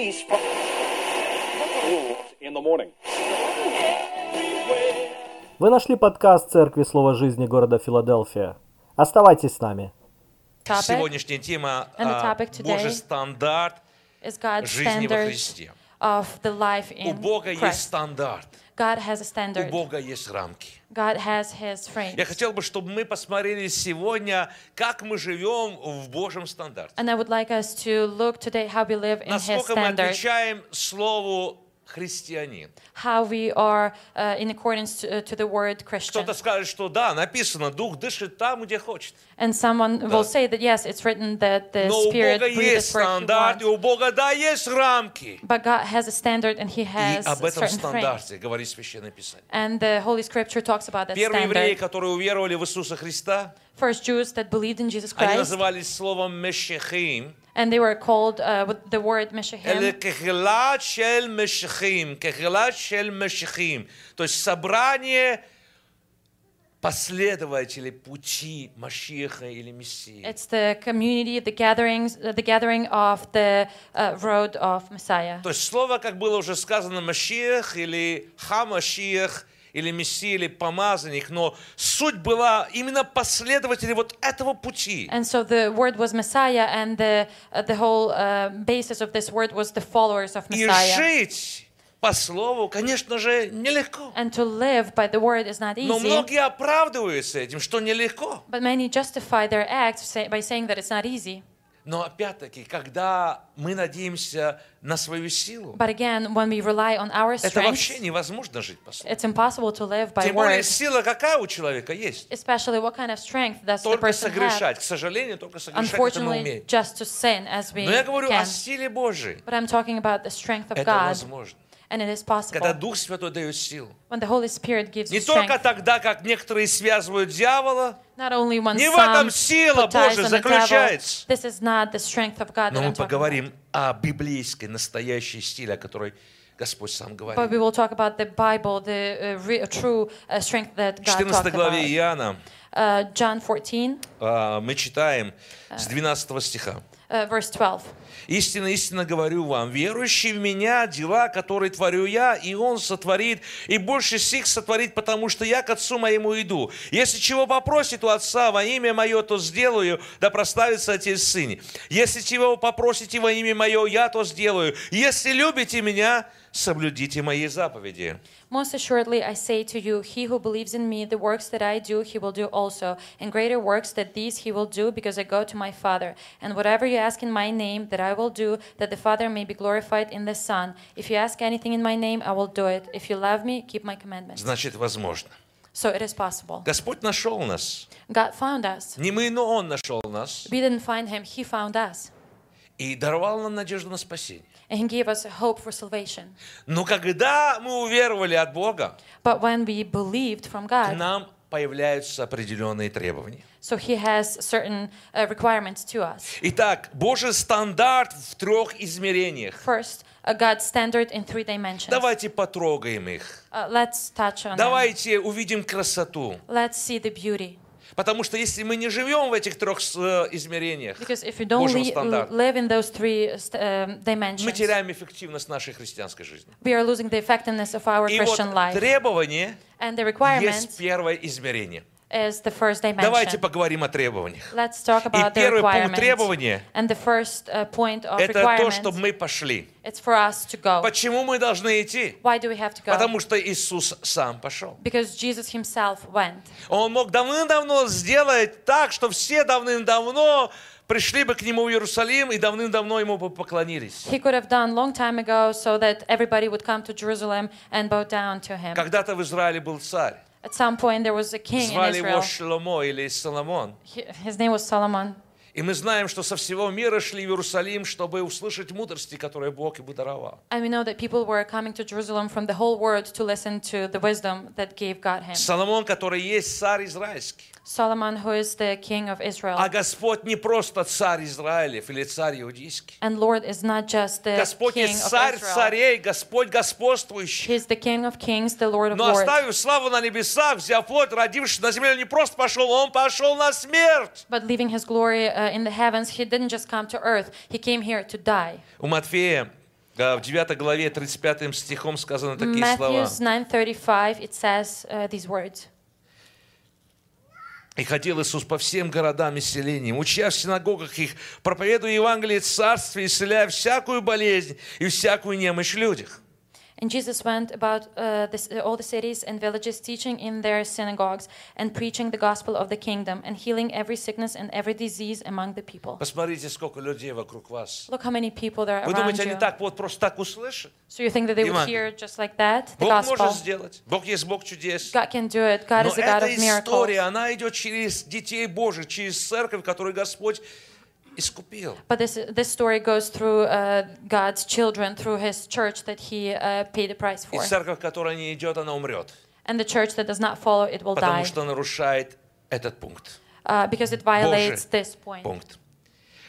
release from in the morning. Вы нашли подкаст Церкви Слова Жизни города Филадельфия. Оставайтесь с нами. topic Сегодняшняя тема а, Божий стандарт жизни во Христе. of the life У Бога есть стандарт, God has a у standard. Бога есть рамки. God has His frames. Я хотел бы, чтобы мы посмотрели сегодня, как мы живем в Божьем стандарте. And I would like us to look today how we live in His Насколько мы standard, отвечаем слову христианин. how we are uh, in accordance to, uh, to the word Christian. Кто-то скажет, что да, написано, Дух дышит там, где хочет. And someone will say that yes, it's written that the Но у Spirit Бога есть breathes where He стандарт, и wants. у Бога, да, есть рамки. But God has a standard and He И has об этом certain frames. стандарте говорит Священное Писание. And the Holy Scripture talks about that Первые евреи, standard. которые уверовали в Иисуса Христа, First Jews that believed in Jesus они Christ, назывались словом Мешехим, and they were called uh, with the word или Meshachim, кехилат шель Мешехим, кехилат шель Мешехим. То есть собрание последователей пути Машиха или Мессии. It's the community, the gatherings, uh, the gathering of the uh, road of Messiah. То есть слово, как было уже сказано, Машиах или Хамашиах, или Мессия, или помазанник, но суть была именно последователи вот этого пути. And so the word was Messiah, and the uh, the whole uh, basis of this word was the followers of И Messiah. жить по слову, конечно же, нелегко. And to live by the word is not Но easy. многие оправдываются этим, что нелегко. But many justify their acts by saying that it's not easy. Но опять-таки, когда мы надеемся на свою силу, But again, when we rely on our это вообще strength, невозможно жить по слову. it's impossible to live by Тем более word. сила какая у человека есть? Especially what kind of strength does the Только person have? согрешать. К сожалению, только согрешать это мы умеем. just to sin as we Но я говорю can. о силе Божией. But I'm talking about the strength of Это God, возможно. And it is Когда possible Дух Святой дает силу. when the Holy Spirit gives Не только strength. тогда, как некоторые связывают дьявола, Not only when Не в этом сила Божья заключается. this is not the strength of God но мы talking about. поговорим о библейской, настоящей силе, о которой Господь сам But говорит. we will talk about the Bible, the uh, true uh, strength that God 14 talked главе. Иоанна Uh, John 14, а, мы читаем с 12 стиха. uh, verse 12. Истинно, истинно говорю вам, верующий в меня, дела, которые творю я, и он сотворит, и больше сих сотворит, потому что я к Отцу моему иду. Если чего попросит у Отца во имя мое, то сделаю, да прославится Отец Сыне. Если чего попросите во имя мое, я то сделаю. Если любите меня, соблюдите мои заповеди. Most assuredly, I say to you, he who believes in me, the works that I do, he will do also, and greater works than these he will do, because I go to my Father. And whatever you ask in my name, that I will do, that the Father may be glorified in the Son. If you ask anything in my name, I will do it. If you love me, keep my commandments. Значит, возможно. So it is possible. Господь нашел нас. God found us. Не мы, но Он нашел нас. We didn't find him, he found us. И даровал нам надежду на спасение. And gave us hope for salvation. Но когда мы уверовали от Бога, But when we believed from к God, нам появляются определенные требования. so he has certain uh, requirements to us. Итак, Божий стандарт в трех измерениях. First, a God's standard in three dimensions. Давайте потрогаем их. Uh, let's touch on them. Давайте увидим красоту. Let's see the beauty. Потому что если мы не живем в этих трех э, измерениях Божьего стандарта, three um, мы теряем эффективность нашей христианской жизни. we are losing the effectiveness of our И вот life. требование And the есть первое измерение. Is the first Давайте dimension. поговорим о требованиях. Let's talk И about the первый пункт требования And the first uh, point of это то, чтобы мы пошли. it's for us to go. Почему мы должны идти? Why do we have to go? Потому что Иисус сам пошел. Because Jesus himself went. Он мог давным-давно сделать так, что все давным-давно пришли бы к нему в Иерусалим и давным-давно ему бы поклонились. He could have done long time ago so that everybody would come to Jerusalem and bow down to him. Когда-то в Израиле был царь. At some point there was a king in Звали его Israel. Шломо или Соломон. He- His name was Solomon. И мы знаем, что со всего мира шли в Иерусалим, чтобы услышать мудрости, которые Бог ему даровал. And we know that people were coming to Jerusalem from the whole world to listen to the wisdom that gave God him. Соломон, который есть царь израильский. Solomon, who is the king of Israel. А Господь не просто царь Израилев или царь иудейский. And Lord is not just the Господь king есть of царь Israel. царей, Господь господствующий. He's the king of kings, the Lord of Но lords. оставив славу на небесах, взяв плоть, родившись на земле, он не просто пошел, он пошел на смерть. But leaving his glory uh, in the heavens, he didn't just come to earth, he came here to die. У Матфея Да, В 9 главе 35 стихом сказаны такие слова. Matthew 9:35 it says uh, these words. И ходил Иисус по всем городам и селениям, уча в синагогах их, проповедуя Евангелие Царствия, исцеляя всякую болезнь и всякую немощь в людях. And Jesus went about uh, this, all the cities and villages, teaching in their synagogues and preaching the gospel of the kingdom and healing every sickness and every disease among the people. Посмотрите, сколько людей вокруг вас. Look how many people there are Вы around думаете, они you. так вот просто так услышат? So you think that they would Евангелие. hear just like that the Бог gospel? может сделать. Бог есть Бог чудес. God can do it. God Но is a God эта of miracles. история, она идет через детей Божьих, через церковь, которую Господь искупил. But this this story goes through uh, God's children, through His church that He uh, paid the price И for. церковь, которая не идет, она умрет. And the church that does not follow it will Потому die что нарушает этот пункт. uh, because it violates this point. Пункт.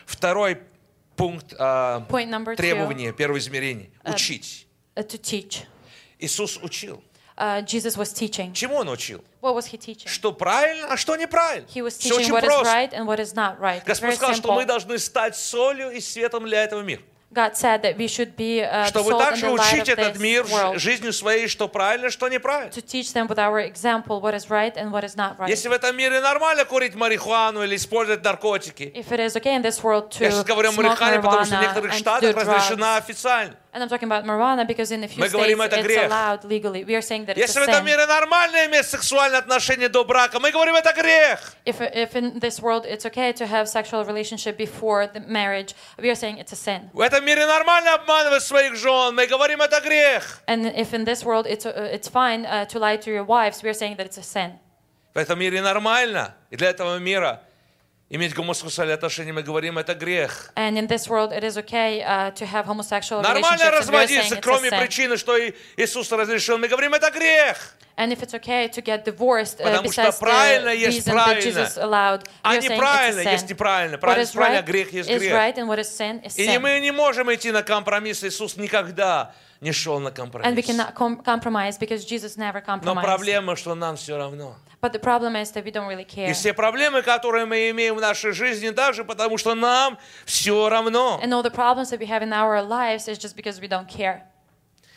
Второй пункт а, Point number two, требования, первое измерение. Учить. uh, to teach. Иисус учил. Uh, Jesus was teaching. Чему Он учил? What was He teaching? Что правильно, а что неправильно. He was Все teaching очень what is просто. right and what is not right. Господь сказал, что мы должны стать солью и светом для этого мира. God said that we should be uh, Что вы также учить этот мир world. жизнью своей, что правильно, что неправильно. To teach them with our example what is right and what is not right. Если в этом мире нормально курить марихуану или использовать наркотики, If it is okay in this world to я сейчас говорю о марихуане, потому что в некоторых штатах разрешена официально. And I'm talking about marijuana because in a few Мы говорим, states это it's грех. allowed legally. We are saying that it's Если в a этом sin. мире нормально иметь сексуальные отношения до брака, мы говорим, это грех. If, if in this world it's okay to have sexual relationship before the marriage, we are saying it's a sin. В этом мире нормально обманывать своих жен, мы говорим, это грех. And if in this world it's, uh, it's fine uh, to lie to your wives, we are saying that it's a sin. В этом мире нормально. И для этого мира иметь гомосексуальные отношения, мы говорим, это грех. And in this world it is okay uh, to have homosexual Нормально разводиться, кроме sin. причины, что Иисус разрешил, мы говорим, это грех. And if it's okay to get divorced uh, Потому что правильно есть правильно, а неправильно есть sin. неправильно. Правильно есть правильно, грех есть грех. right, and what is sin is И sin. мы не можем идти на компромисс. Иисус никогда не шел на And we компромисс. cannot com- compromise because Jesus never Но compromised. проблема, что нам все равно. But the problem is that we don't really care. И все проблемы, которые мы имеем в нашей жизни, даже потому что нам все равно. And all the problems that we have in our lives is just because we don't care.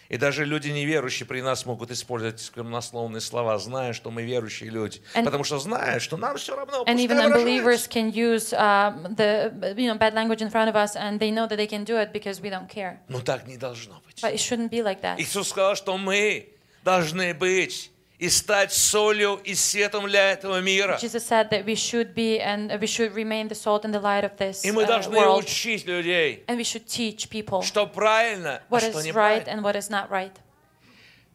И даже люди неверующие при нас могут использовать сквернословные слова, зная, что мы верующие люди. And- потому что знают, что нам все равно. And even unbelievers can use um, the you know bad language in front of us, and they know that they can do it because we don't care. Но так не должно быть. But it shouldn't be like that. Иисус сказал, что мы должны быть и стать солью и светом для этого мира. Jesus said that we should be and we should remain the salt and the light of this И мы uh, должны world, учить людей, and we should teach people что правильно, а what что is right неправильно. and what is not right.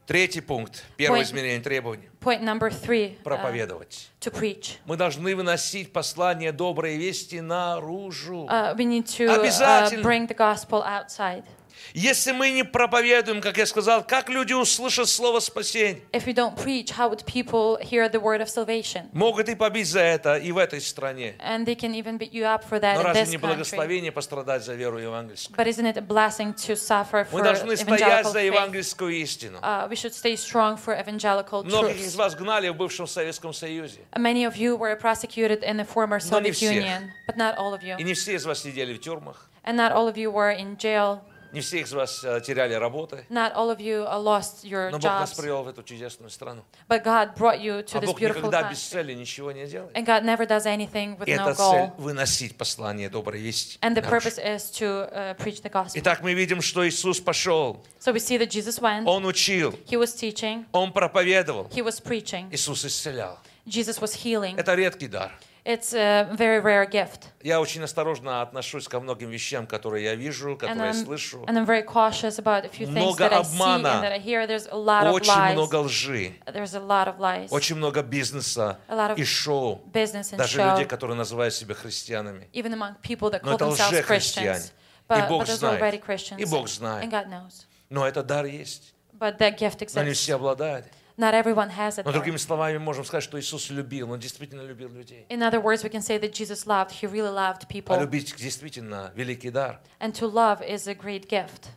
Третий пункт, первое Point- измерение требований Point number three: uh, проповедовать. to preach. Мы должны выносить послание доброй вести наружу. Uh, we need to uh, Обязательно. bring the gospel outside. Если мы не проповедуем, как я сказал, как люди услышат слово спасения? If we don't preach, how would people hear the word of salvation? Могут и побить за это и в этой стране. And they can even beat you up for that Но разве не благословение пострадать за веру евангельскую? But isn't it a blessing to suffer Мы for должны стоять за евангельскую истину. Uh, we should stay strong for evangelical Многих из вас гнали в бывшем Советском Союзе. Many of you were prosecuted in the former Soviet. Union, but not all of you. И не все из вас сидели в тюрьмах. And not all of you were in jail. Не все из вас э, теряли работы. Not all of you uh, lost your Но Бог нас jobs. привел в эту чудесную страну. But God brought you to А this Бог beautiful никогда без country. цели ничего не делает. And God never does anything with no эта цель goal. – выносить послание доброй вести. And the purpose is to uh, preach the gospel. Итак, мы видим, что Иисус пошел, So we see that Jesus went, Он учил, He was teaching, Он проповедовал, He was preaching, Иисус исцелял. Jesus was healing. Это редкий дар. It's a very rare gift. Я очень осторожно отношусь ко многим вещам, которые я вижу, And которые я I'm, слышу. and I'm very cautious about a few things Много that I see and обмана. that I hear. There's a lot of Очень lies. много лжи, There's a lot of lies. очень много бизнеса A lot of и шоу. business and Даже show, людей, которые называют себя христианами. even among people that Но call это themselves лжехристиане. И But, Бог but знает. already Christians. И Бог знает. And God knows. Но этот дар есть. But that gift Но не exists. все обладают. Not everyone has it. Но другими словами, можем сказать, что Иисус любил. Он действительно любил людей. In other words, we can say that Jesus loved. He really loved А people. любить действительно великий дар. And to love is a great gift.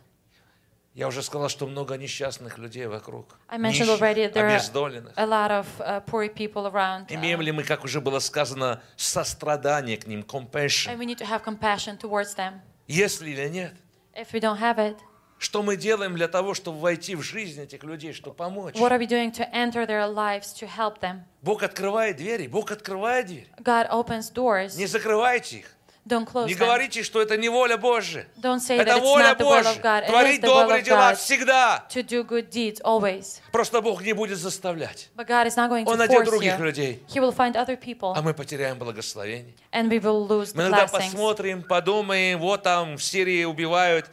Я уже сказал, что много несчастных людей вокруг. I mentioned Нищих, already there are a lot of uh, poor people around. uh, Имеем ли мы, как уже было сказано, сострадание к ним, compassion? and we need to have compassion towards them. Если или нет? If we don't have it, Что мы делаем для того, чтобы войти в жизнь этих людей, чтобы помочь? What are we doing to enter their lives to help them? Бог открывает двери, Бог открывает двери. God opens doors. Не закрывайте их. Don't close Не them. говорите, что это не воля Божья. Don't say Это that it's воля not the will Божья. of God. Творить добрые дела всегда. to do good deeds always. Просто Бог не будет заставлять. But God is not going Он to найдет force других you. людей. He will find other people А мы потеряем благословение. and we will lose Мы иногда посмотрим, подумаем, вот там в Сирии убивают,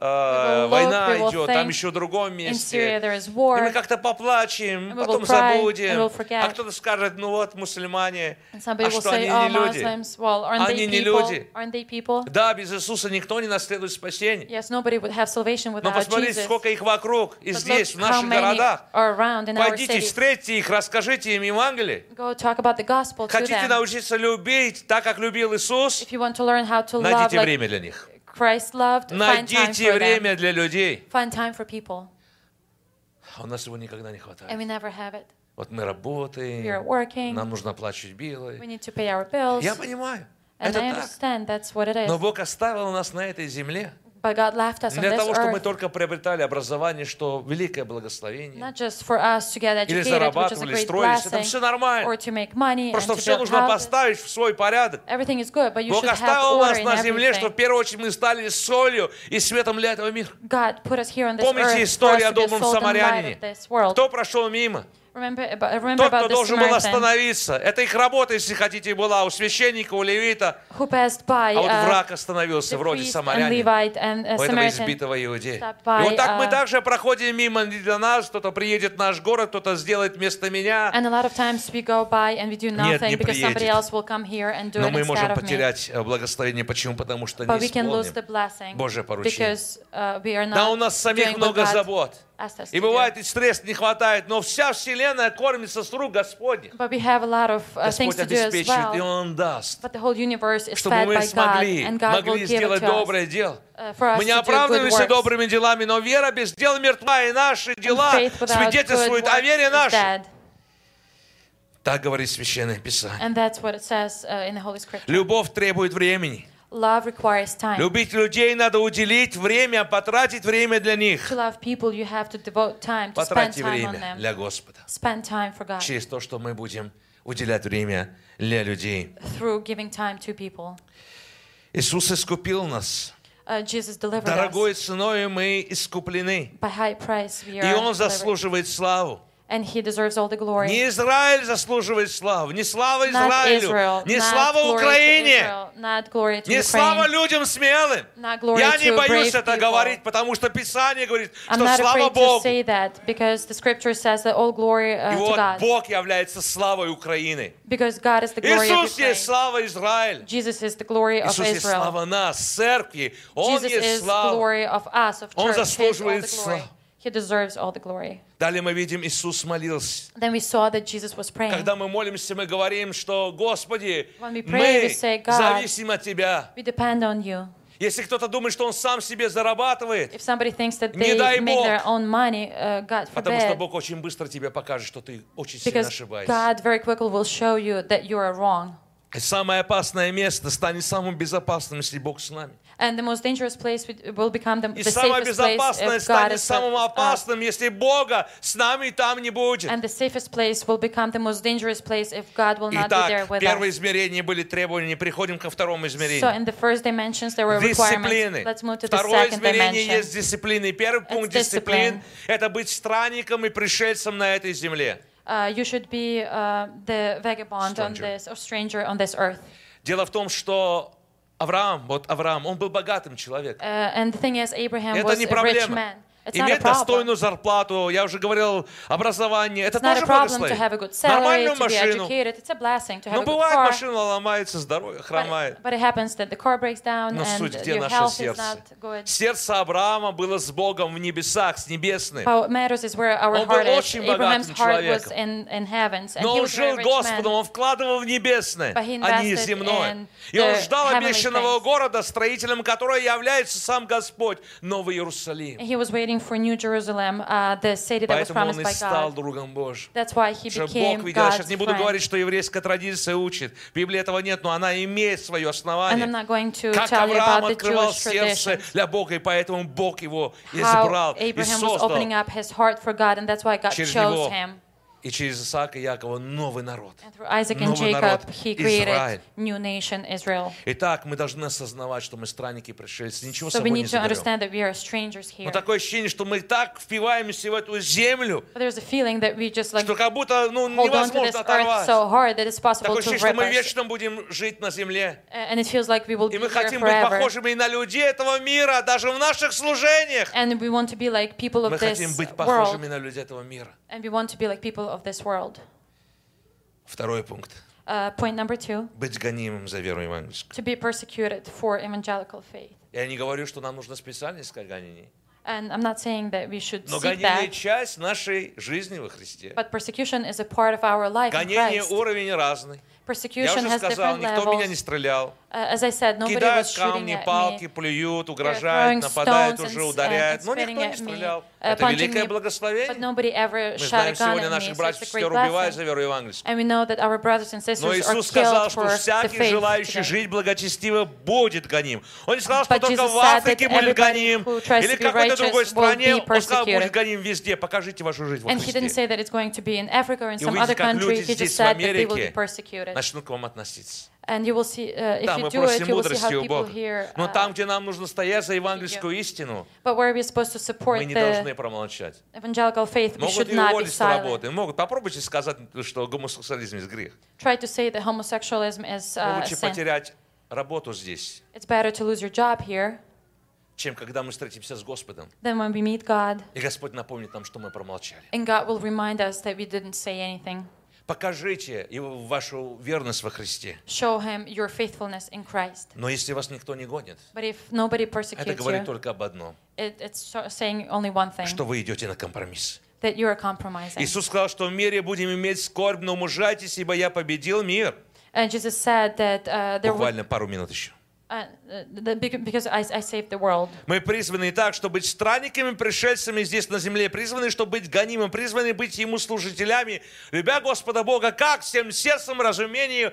война we will идет, там еще в другом месте. И мы как-то поплачем, потом забудем. А кто-то скажет, ну вот мусульмане, а что они oh, не люди? Они не люди. Да, без Иисуса никто не наследует спасение. Но посмотрите, сколько их вокруг и здесь, в наших городах. Пойдите, встретьте их, расскажите им Евангелие. Хотите научиться любить так, как любил Иисус? Найдите время для них. Christ loved, find time Найдите время для людей. Find time for people. А у нас его никогда не And хватает. we never have it. Вот мы We are работаем, working. нам нужно оплачивать We билы. need to pay our bills. Я понимаю, And это I так. understand that's what it Но is. Бог оставил нас на этой земле But God left us on для this того, чтобы мы earth, только приобретали образование, что великое благословение. not just for us to get Или educated, which is a зарабатывали, great строились. Это blessing, все нормально. or to make money and Просто to все build нужно houses. поставить в свой порядок. Everything is good, but you Бог should have оставил нас in на земле, чтобы в everything. первую очередь мы стали солью и светом для этого мира. God put us here on this Помните earth for историю us о to be добром salt and light самарянине? of this world. Кто прошел мимо? Remember, about- remember Тот, кто должен был остановиться. Это их работа, если хотите, была у священника, у левита. who passed by А вот uh, враг остановился вроде and uh, у этого избитого иудея. И вот так мы uh, также проходим мимо для нас, кто-то приедет в наш город, кто-то сделает вместо меня. And a lot of times we go by and we do Нет, не because somebody приедет. else will come here and do Но it мы можем of me. потерять э, благословение. Почему? Потому что But не исполним. Божье поручение. because uh, we are not Да, у нас самих много God забот. И бывает, и стресс не хватает, но вся вселенная кормится с рук Господня. But we have a lot of uh, Господь обеспечивает, и well. Он даст. But the whole universe is Чтобы fed мы by God, смогли, and God will могли give it сделать to us доброе дело. uh, Мы не оправдываемся добрыми делами, но вера без дел мертва, и наши дела свидетельствуют о вере нашей. Так говорит Священное Писание. And that's what it says uh, in the Holy Scripture. Любовь требует времени. Love requires time. Любить людей надо уделить время, потратить время для них. To love people, you have to devote time, to spend Потратьте time on время them. для Господа. Spend time for God Через то, что мы будем уделять время для людей. through giving time to people. Иисус искупил нас. Uh, Jesus delivered Дорогой us. ценой мы искуплены. By high price we И Он заслуживает славу. And He deserves all the glory. Не Израиль заслуживает славу, не слава Not Израилю, Israel, не not слава Украине, Israel, не слава людям смелым. Я не боюсь это people. говорить, потому что Писание говорит, I'm что слава Богу. that that all glory И uh, to вот God. Бог является славой Украины. Because God is the glory of Иисус есть слава Израиля. Иисус есть слава нас, церкви. Он Jesus есть слава. us, of Он church. Заслуживает славу. He deserves all the glory. Далее мы видим, Иисус молился. Then we saw that Jesus was praying. Когда мы молимся, мы говорим, что, Господи, When we pray, we мы say, God, зависим от Тебя. We depend on you. Если кто-то думает, что он сам себе зарабатывает, If somebody thinks that Не they дай make Бог. their own money, uh, God потому что forbid. Бог очень быстро тебе покажет, что ты очень сильно ошибаешься. God very quickly will show you that you are wrong. И самое опасное место станет самым безопасным, если Бог с нами. And the most dangerous place will become the, the safest place if God is самым опасным, если Бога с нами там не будет. And the safest place will become the most dangerous place if God will not be there Итак, with первое измерение были требования, переходим ко второму So измерению. in the first dimensions there were requirements. Let's move to the Второе second измерение dimension. есть дисциплины. Первый пункт дисциплин это быть странником и пришельцем на этой земле. Uh, you should be uh, the vagabond on Stranger. this or stranger on this earth. Дело в том, что Авраам, вот Авраам, он был богатым человеком. Uh, and the thing is, Abraham Это was не a rich проблема. man. It's Иметь достойную зарплату, я уже говорил, образование, это тоже благословение. Нормальную машину. Но бывает, машина ломается, здоровье хромает. But, but it breaks down Но суть, где наше сердце? Сердце Авраама было с Богом в небесах, с небесным. But Он был очень богатым человеком. in, in heavens, Но он жил Господом, он вкладывал в небесное, But а не земное. И он ждал обещанного города, строителем которого является сам Господь, Новый Иерусалим. And he was waiting waiting for New Jerusalem, uh, the city that was Поэтому он promised и by стал God. другом Божьим. That's why he Что became Бог видел, я сейчас God's не буду friend. говорить, что еврейская традиция учит. В Библии этого нет, но она имеет свое And I'm основание. not going to Как tell you Авраам about the открывал Jewish сердце traditions. для Бога, и поэтому Бог его How избрал и Abraham was создал. opening up his heart for God, and that's why God Через chose него him. И через Исаака и Якова новый народ. Новый народ, Израиль. Итак, мы должны осознавать, что мы странники, пришельцы. Ничего So собой не заберем. Но такое ощущение, что мы так впиваемся в эту землю, like что как будто ну, невозможно оторвать. so hard that it's possible Такое ощущение, что мы вечно будем жить на земле. And it feels like we will И мы хотим быть похожими на людей этого мира, даже в наших служениях. And we want to be like people Мы this хотим быть world. похожими на людей этого мира. And we want to be like people of this world. Второй пункт. Uh, point number two, Быть гонимым за веру евангельскую. to be persecuted for evangelical faith. Я не говорю, что нам нужно специально искать гонений. And I'm not saying that we should Но гонение that, часть нашей жизни во Христе. but persecution is a part of our life in Гонение Christ. уровень разный. Я уже сказал, никто меня не стрелял. Uh, as I said, nobody Кидают камни, палки, me. плюют, угрожают, нападают уже, ударяют. Но никто не стрелял. uh, Это великое благословение. Мы знаем, сегодня наших братьев и сестер убивают за веру евангельскую. Но Иисус сказал, что всякий, желающий жить благочестиво, будет гоним. Он не сказал, что только в Африке будет гоним, или в какой-то другой стране. Он сказал, будет гоним везде. Покажите вашу жизнь во And he didn't Христе. say that it's going to be in Africa or in И some увидите, other как country. люди здесь, в Америке. Начнут к вам относиться. And you will see, uh, if Да, you мы do it, просим you will see how people Бога. Но uh, там, где нам нужно стоять за евангельскую истину, but where we're supposed to support мы не должны промолчать. evangelical faith, we Могут should not be silent. работы. Могут. Попробуйте сказать, что гомосексуализм есть грех. Try to say that homosexualism is Но uh, лучше sin. потерять работу здесь, It's better to lose your job here чем когда мы встретимся с Господом. than when we meet God И Господь напомнит нам, что мы промолчали. and God will remind us that we didn't say anything. Покажите его вашу верность во Христе. Show Him your faithfulness in Christ. Но если вас никто не гонит, But if nobody это persecutes говорит you, только об одном, it, it's saying only one thing что вы идете на компромисс. that you are compromising. Иисус сказал, что в мире будем иметь скорбь, но мужайтесь, ибо я победил мир. And Jesus said that uh, there would, Буквально пару минут еще. That bec- because I, I saved the world. Мы призваны так, чтобы быть странниками, пришельцами здесь на земле, призваны, чтобы быть гонимым, призваны быть Ему служителями, любя Господа Бога, как всем сердцем, разумением,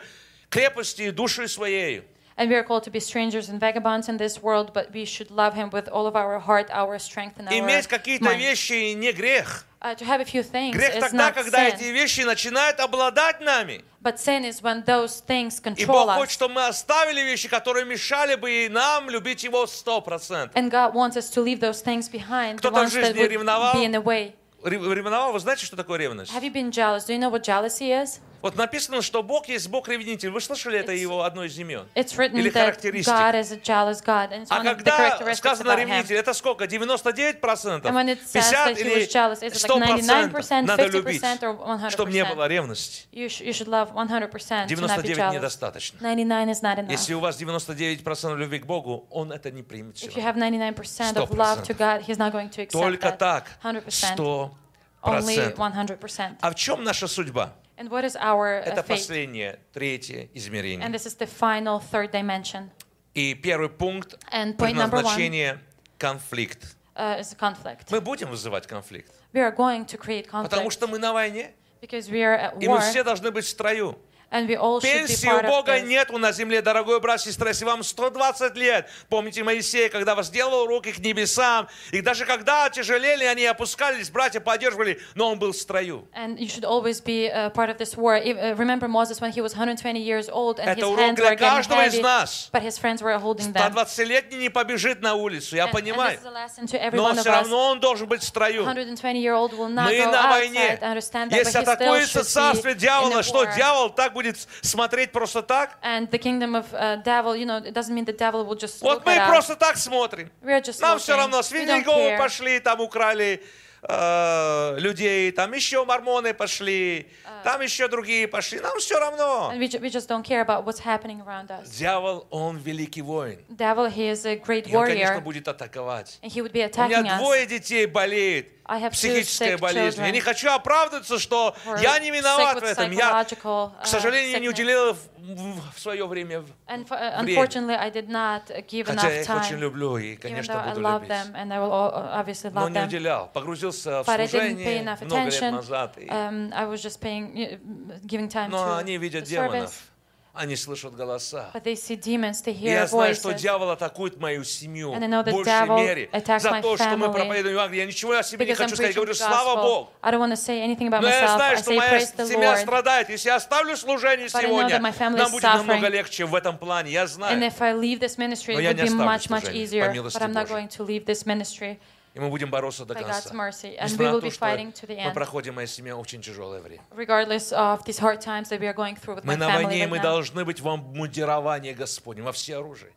крепостью и душей своей. And we are called to be strangers and vagabonds in this world, but we should love Him with all of our heart, our strength, and our Иметь какие-то вещи не грех. Uh, to have a few things Грех is тогда, not когда sin, эти вещи начинают обладать нами. but sin is when those things И control Бог хочет, us. чтобы мы оставили вещи, которые мешали бы и нам любить Его сто процентов. And God wants us to leave those things behind, the Кто-то в ones that жизни would ревновал? be in the way. Ревновал, вы знаете, что такое ревность? Have you been jealous? Do you know what jealousy is? Вот написано, что Бог есть Бог-ревнитель. Вы слышали это It's- его одно из имен? Или характеристик. А когда сказано ревнитель, это сколько? 99%? And when it says 50 that he или was jealous, is it 100%? like 99%, Надо любить, 50%, or 100%? чтобы не было ревности. You, sh- you should love 100% to not be 99 jealous. недостаточно. 99 is not enough. Если у вас 99% любви к Богу, Он это не примет. If you have 99% of love to 100%. God, He's not going to accept Только так, 100%. Only 100%. 100%. А в чем наша судьба? And what is our uh, Это fate? последнее, третье And измерение. this is the final third dimension. И первый пункт And point one предназначение – конфликт. uh, is conflict. Мы будем вызывать конфликт, We are going to create потому conflict что мы на войне, because we are at и мы war все должны быть в строю. And Пенсии у Бога нету на земле, дорогой брат, сестра. Если вам 120 лет, помните Моисея, когда возделал руки к небесам, и даже когда тяжелели, они опускались, братья поддерживали, но он был в строю. And you should always be uh, part of this war. Uh, remember Moses when he was 120 years old and Это his hands were getting heavy, нас. but his friends were holding them. 120-летний не побежит на улицу, я And, and понимаю. a every Но все равно он должен быть в строю. 120-year-old will not Мы на войне. Если атакуется царствие дьявола, a что дьявол так будет смотреть просто так? And the kingdom of uh, devil, you know, it doesn't mean the devil will just Вот мы просто так смотрим. We are just Нам все равно, care. пошли, там украли э, людей, там еще мормоны пошли, там еще другие пошли. Нам все равно. And we, ju- we just don't care about what's happening around us. Дьявол, он великий воин. Devil, he is a great И он, конечно, warrior, будет атаковать. and he would be У меня attacking двое детей болеет. Психическая болезнь. Я не хочу оправдываться, что я не виноват в этом. Я, к uh, сожалению, не уделил в, свое время. And for, uh, unfortunately, I did not uh, give Хотя я их очень time, люблю и, конечно, буду love любить. them, and I will obviously Но love не уделял. Погрузился в служение много лет назад. и- Um, I was just paying, uh, giving time Но to они видят демонов. Они слышат голоса. But they see demons, they hear я знаю, что voices. дьявол атакует мою семью в большей мере за то, что мы проповедуем Евангелие. Я ничего о себе не хочу сказать. preaching Говорю, слава. Богу. Но я знаю, что моя семья страдает. Если я оставлю служение сегодня, нам будет намного легче в этом плане. Я знаю. Но я не оставлю служение, по милости Божьей. И мы будем бороться до конца. Несмотря на то, что мы проходим, моя семья, очень тяжелое время. Мы на войне, и мы должны быть в обмундировании Господнем, во все оружие.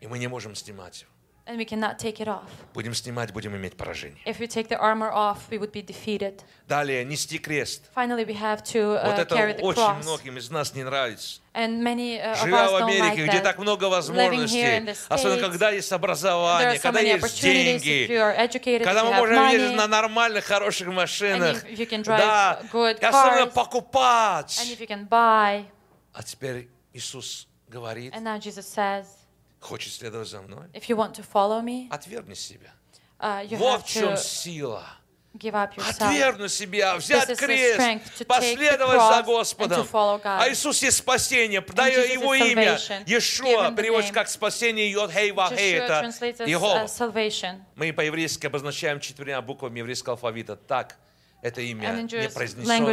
И мы не можем снимать его. and we cannot take it off. Будем снимать, будем иметь поражение. If we take the armor off, we would be defeated. Далее, нести крест. Finally, we have to Вот uh, это carry the очень cross. многим из нас не нравится. And many uh, of Живя us в don't like Америке, где that. так много Living here in возможностей, the особенно States, когда есть There are образование, so когда many есть opportunities if деньги, you are educated, когда if мы you have можем ездить money, на нормальных, хороших and машинах, if you can drive да, good и особенно cars, покупать. and if you can buy. А теперь Иисус говорит, And now Jesus says, хочет следовать за мной, if you want to follow me, отвергни себя. uh, you Вот have в чем to сила. give up yourself. Отвергнуть себя, взять крест, последовать за Господом. А Иисус есть спасение. Дай Его имя. Иешуа the переводится как спасение Йод Хей Вахей. Это Иегова. uh. Мы по-еврейски обозначаем четырьмя буквами еврейского алфавита. Так это имя не произнесено,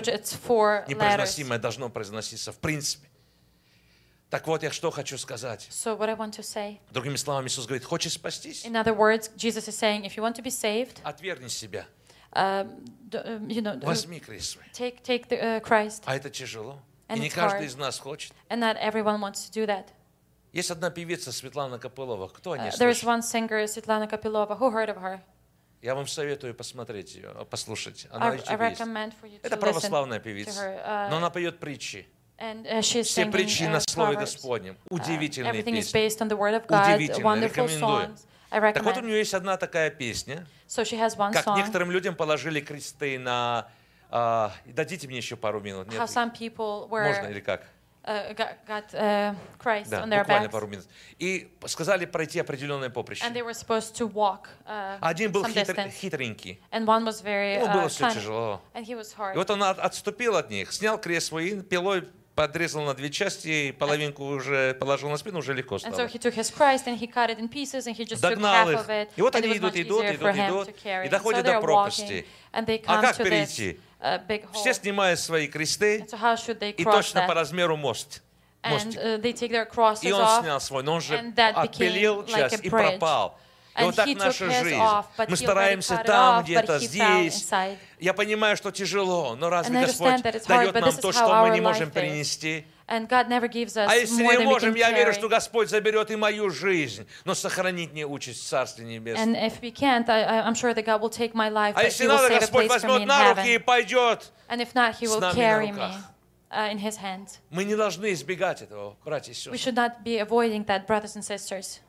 непроизносимое должно произноситься в принципе. Так вот, я что хочу сказать. So what I want to say, Другими словами, Иисус говорит, хочешь спастись? in other words, Jesus is saying, if you want to be saved, Отвергни себя. um, you know, uh, Возьми свой. take take the uh, Christ, А это тяжело. И And не it's каждый hard. из нас хочет. and not everyone wants to do that. Есть одна певица Светлана Копылова. Кто о ней Uh, there is one singer, Svetlana Kapilova. Who heard of her? Я вам советую посмотреть ее, послушать. Она I, I recommend for you to Это православная певица. her. Uh, Но она поет притчи. And uh, she's Все притчи uh, на Слове. Господнем. Uh, Удивительные is песни. based on the Word of God. Удивительно, Wonderful рекомендую. songs. Так вот, у нее есть одна такая песня. So she has one Как song. некоторым людям положили кресты на... а, дадите мне еще пару минут. Нет? How some people were Можно или как? uh, got, got uh, Christ Да, on their буквально backs, пару минут. И сказали пройти определенное поприще. and they were supposed to walk uh, Один был хитр- distance, хитренький. and one was very Ему uh, было все cunning, тяжело. and he was И hard. вот он от- отступил от них, снял крест свой и пилой подрезал на две части, и половинку уже положил на спину, уже легко And so стало. he took his Christ and he cut it in pieces and he just took Догнал half их. of it. И вот они идут, идут, идут, идут, и so доходят they're до пропасти. walking, А как перейти? uh. Все снимают свои кресты so и точно по that? размеру мост. And uh, they take their crosses И он снял свой, но он же отпилил like часть и пропал. И вот так наша жизнь. Мы стараемся там, где-то, здесь. Я понимаю, что тяжело, но разве Господь дает нам то, что мы не можем life is. перенести? And God never gives us А если more не we можем, я верю, что Господь заберет и мою жизнь, но сохранить мне участь в Царстве Небесном. We А если надо, Господь возьмет на руки и пойдет. And if not, He will carry me uh, in His hands. Мы не должны избегать этого, братья и We сестры. should not be avoiding that, brothers and sisters.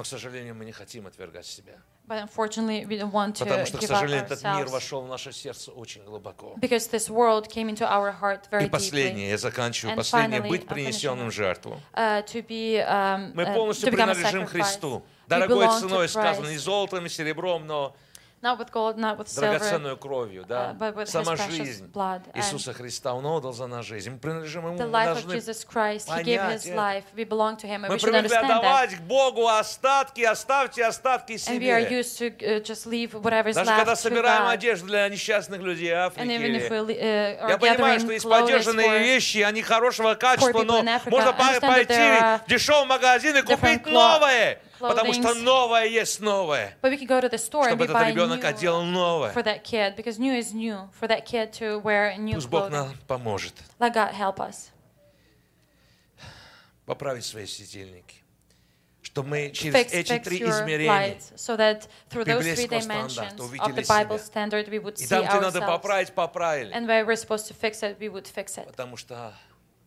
Но, к сожалению, мы не хотим отвергать себя. But unfortunately, we don't want to Потому что, к сожалению, этот мир вошел в наше сердце очень глубоко. Because this world came into our heart very И последнее, я заканчиваю, And последнее, finally, быть принесенным в жертву. Uh, to be, um, Мы uh, полностью принадлежим. Христу. Дорогой ценой сказано, не золотом и серебром, но Not with gold, not with silver, драгоценную кровью, да? uh, but with Сама жизнь blood. And Иисуса Христа, Он отдал за нас жизнь. Мы принадлежим Ему, the life of должны Jesus Christ, He gave понять His это. life. We belong to Him, and Мы we should привыкли understand that. отдавать к Богу остатки, оставьте остатки And we are себе. used to uh, just leave whatever is Даже когда left to собираем одежду для несчастных людей Африки, And even if we uh, are я понимаю, что есть подержанные вещи, они хорошего качества, но можно пойти в дешевый магазин и купить новое, потому что новое есть новое, But we can go to the store and чтобы we этот ребенок одел новое. for that kid because new is new for that kid to wear new Пусть Бог нам поможет Let God help us поправить свои светильники, чтобы мы через fix, эти fix три измерения lights so that through those three библейского dimensions стандарта of увидели the Bible себя. standard we would И там, где надо поправить, поправили. And where we're supposed to fix it, we would fix it. Потому что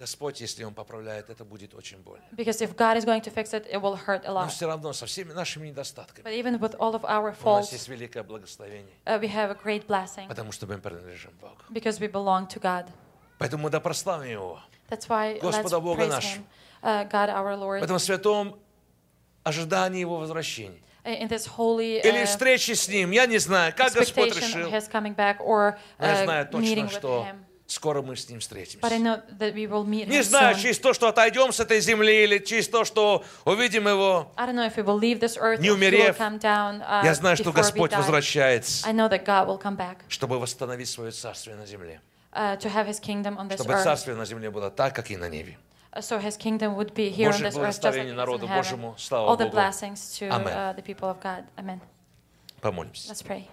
Господь, если Он поправляет, это будет очень больно. Because if God is going to fix it, it will hurt a Но все равно со всеми нашими недостатками But even with all of our у нас faults, есть великое благословение, uh, we have a great blessing потому что мы принадлежим Богу. because we belong to God. Поэтому да прославим Его. That's why Господа let's Бога нашего. Uh, God our Lord, В этом святом ожидании Его возвращения. uh, in this holy Или uh, встречи с Ним. Я не знаю, как Господь решил. of His coming back or Но я uh, знаю meeting точно, with что Him. Скоро мы с Ним встретимся. Не знаю, через то, что отойдем с этой земли, или через то, что увидим Его. Не умерев, uh, Я знаю, что Господь возвращается, чтобы восстановить свое царствие на земле. uh, on Чтобы царствие на земле было так, как и на небе. Uh, So His kingdom would be here on Божьих this earth just like народу in heaven. Божьему. Слава All the Богу. blessings to Amen. uh, the people of God. Amen. Помолимся. Let's pray.